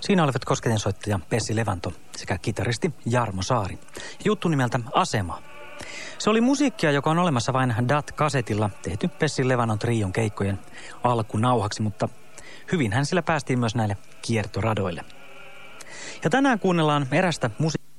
Siinä olivat kosketinsoittaja Pessi Levanto sekä kitaristi Jarmo Saari. Juttu nimeltä Asema. Se oli musiikkia, joka on olemassa vain DAT-kasetilla tehty Pessi Levanon trion keikkojen alkunauhaksi, mutta hyvinhän sillä päästiin myös näille kiertoradoille. Ja tänään kuunnellaan erästä musiikkia.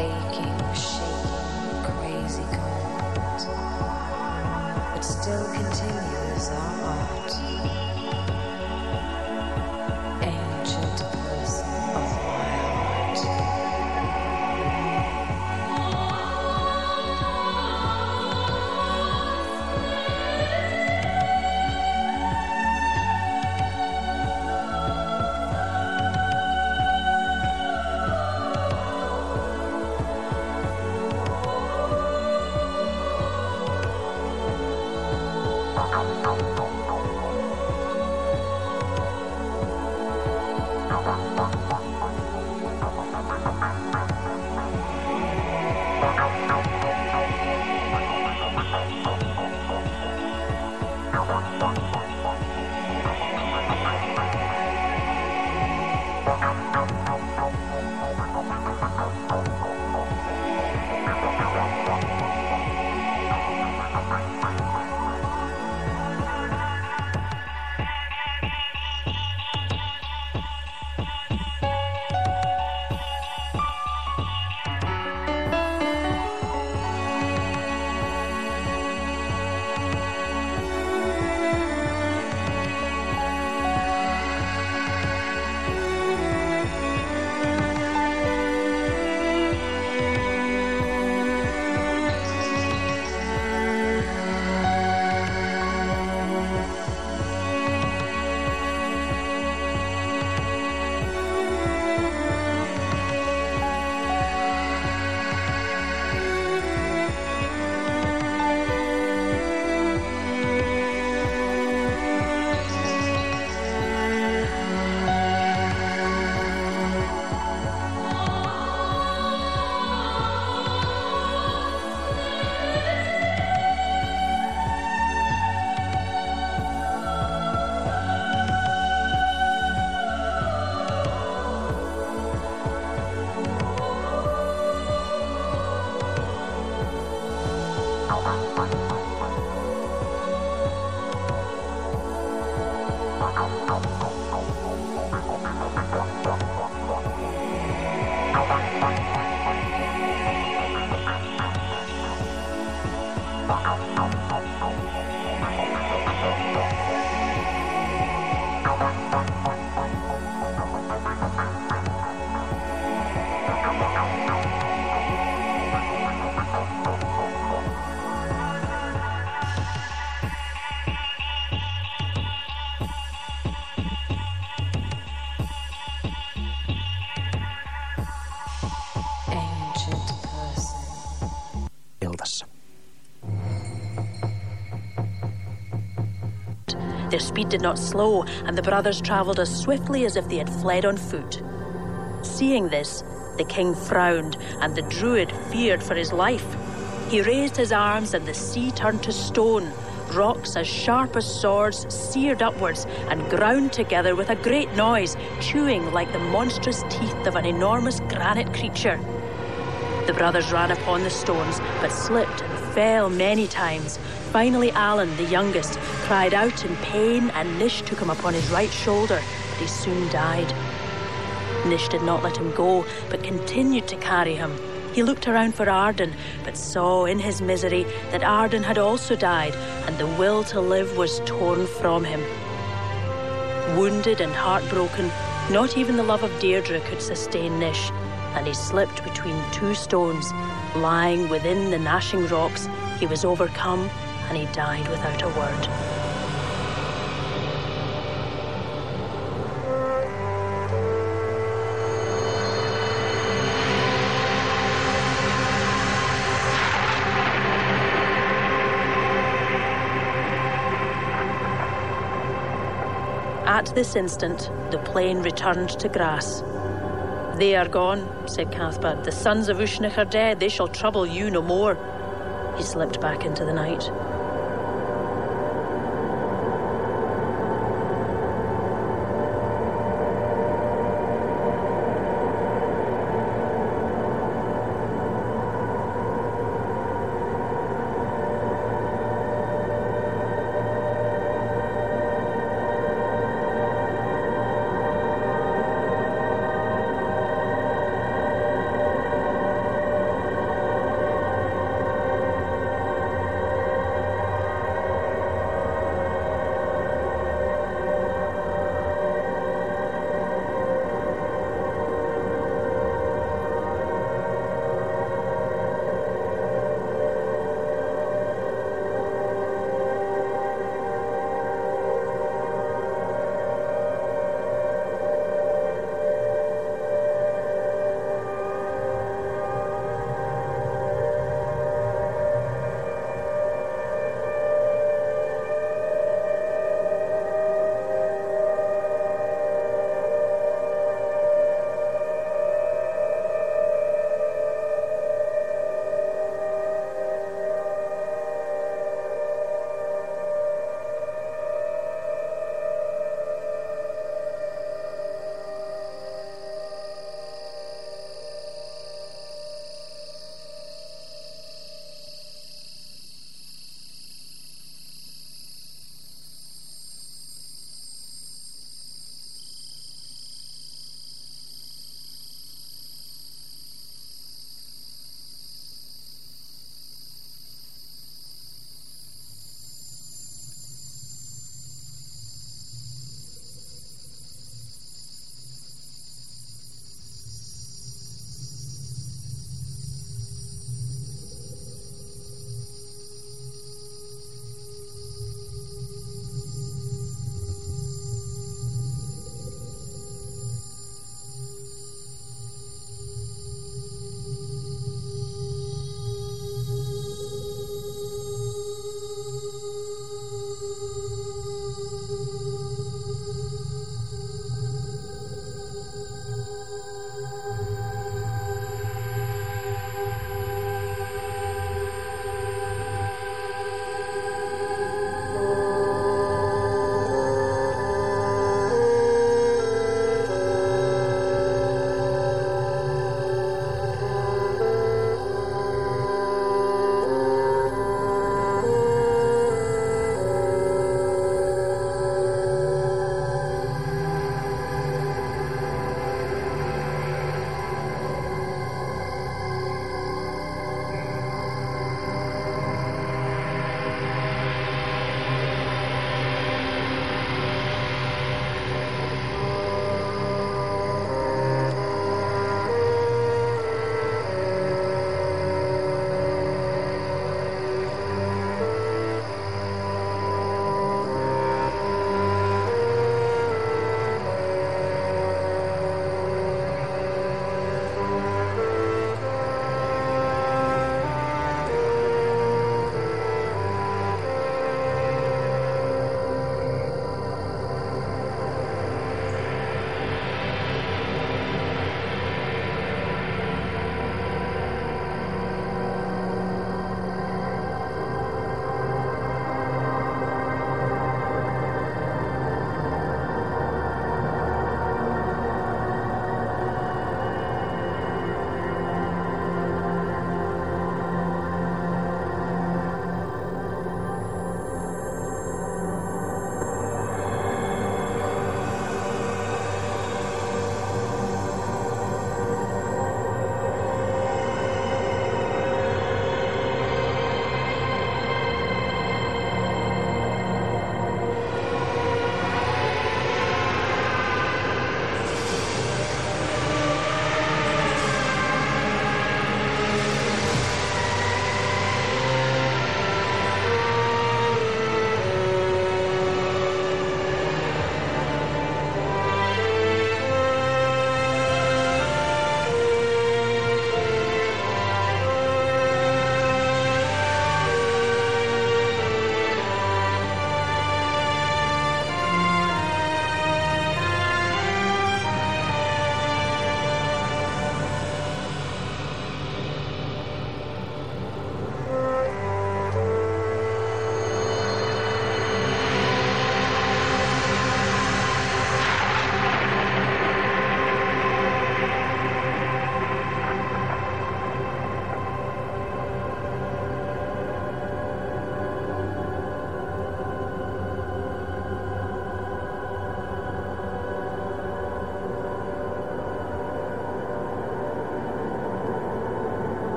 eight. Their speed did not slow, and the brothers travelled as swiftly as if they had fled on foot. Seeing this, the king frowned, and the druid feared for his life. He raised his arms, and the sea turned to stone. Rocks as sharp as swords seared upwards and ground together with a great noise, chewing like the monstrous teeth of an enormous granite creature. The brothers ran upon the stones, but slipped fell many times, Finally, Alan, the youngest, cried out in pain, and Nish took him upon his right shoulder, but he soon died. Nish did not let him go, but continued to carry him. He looked around for Arden, but saw in his misery that Arden had also died, and the will to live was torn from him. Wounded and heartbroken, not even the love of Deirdre could sustain Nish. And he slipped between two stones. Lying within the gnashing rocks, he was overcome and he died without a word. At this instant, the plain returned to grass. They are gone, said Cathbad. The sons of Ushnich are dead. They shall trouble you no more. He slipped back into the night.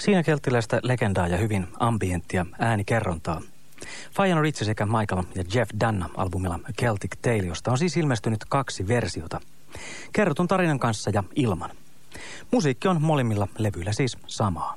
Siinä kelttiläistä legendaa ja hyvin ambienttia äänikerrontaa. Fajan Ritchie sekä Michael ja Jeff Danna albumilla Celtic Tale, josta on siis ilmestynyt kaksi versiota. Kerrotun tarinan kanssa ja ilman. Musiikki on molemmilla levyillä siis samaa.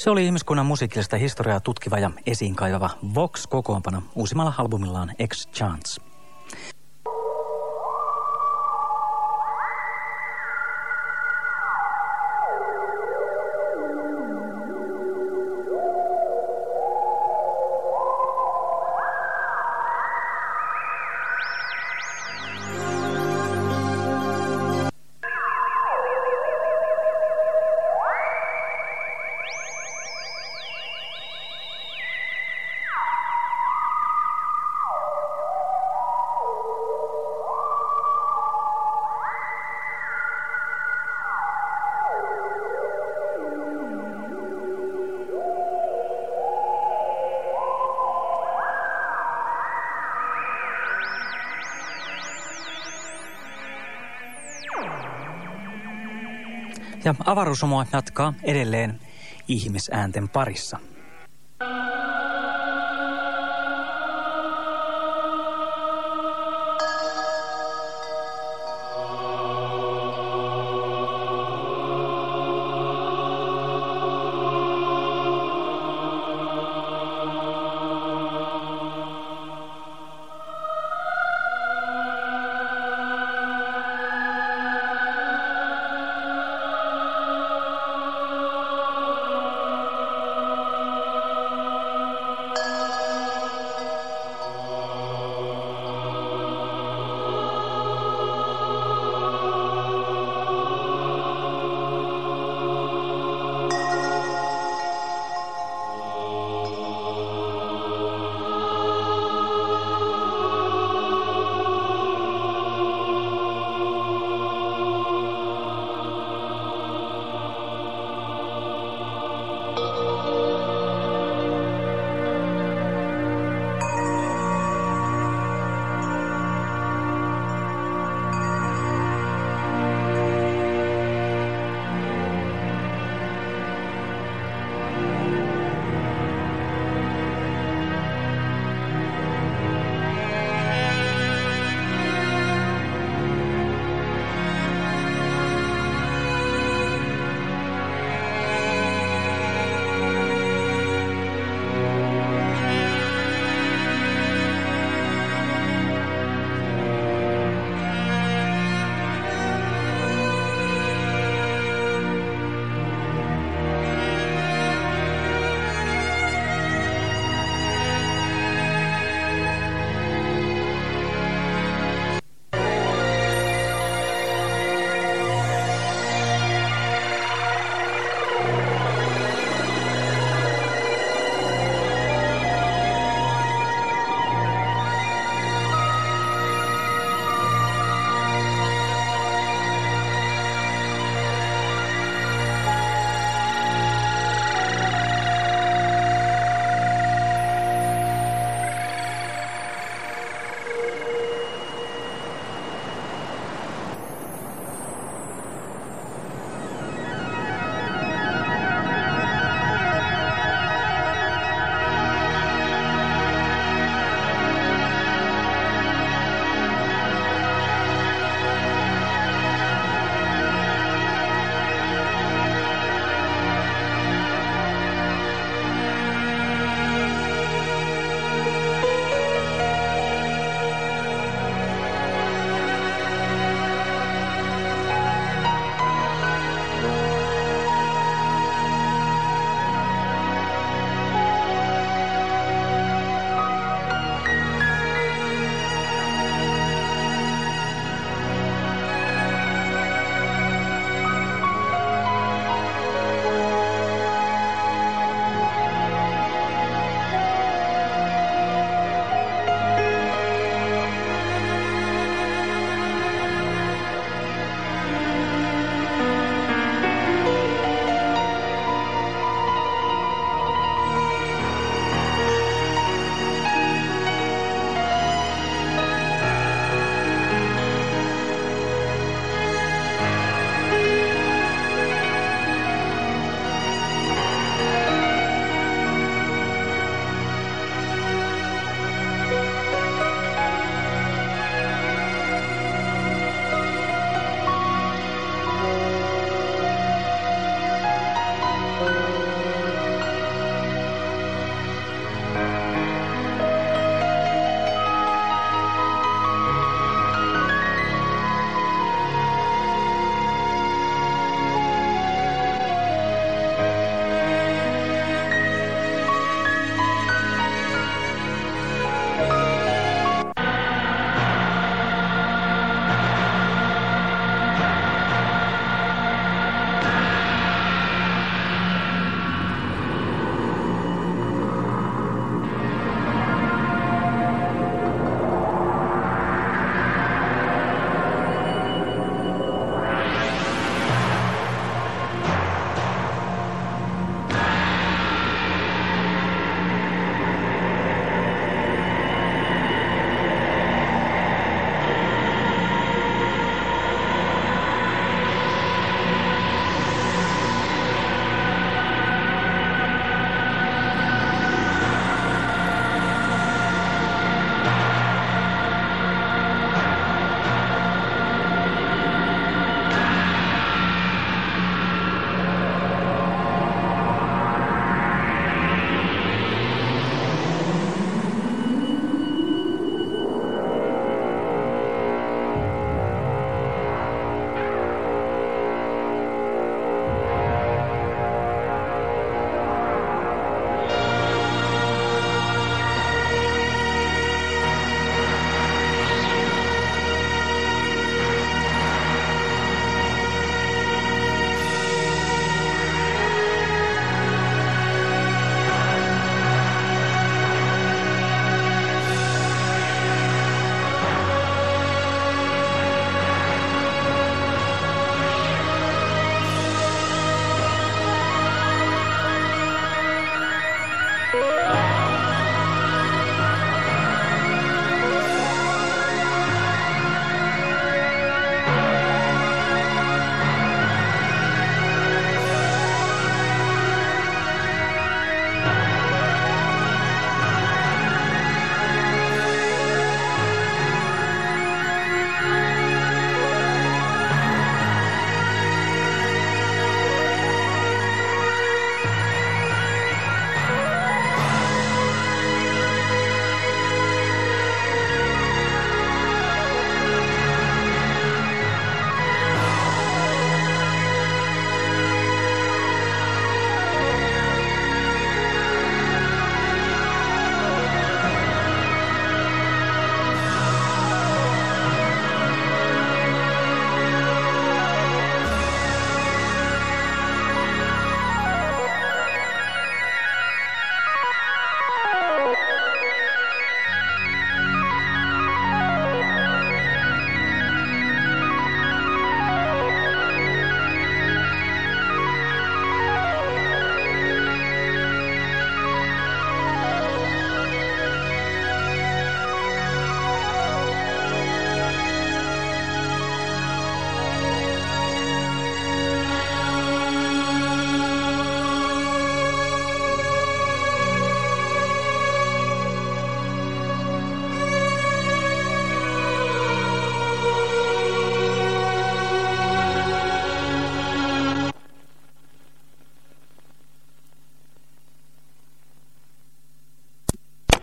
Se oli ihmiskunnan musiikillista historiaa tutkiva ja esiin kaivava Vox-kokoonpano uusimmalla albumillaan X-Chance. Ja avaruusomo jatkaa edelleen ihmisäänten parissa.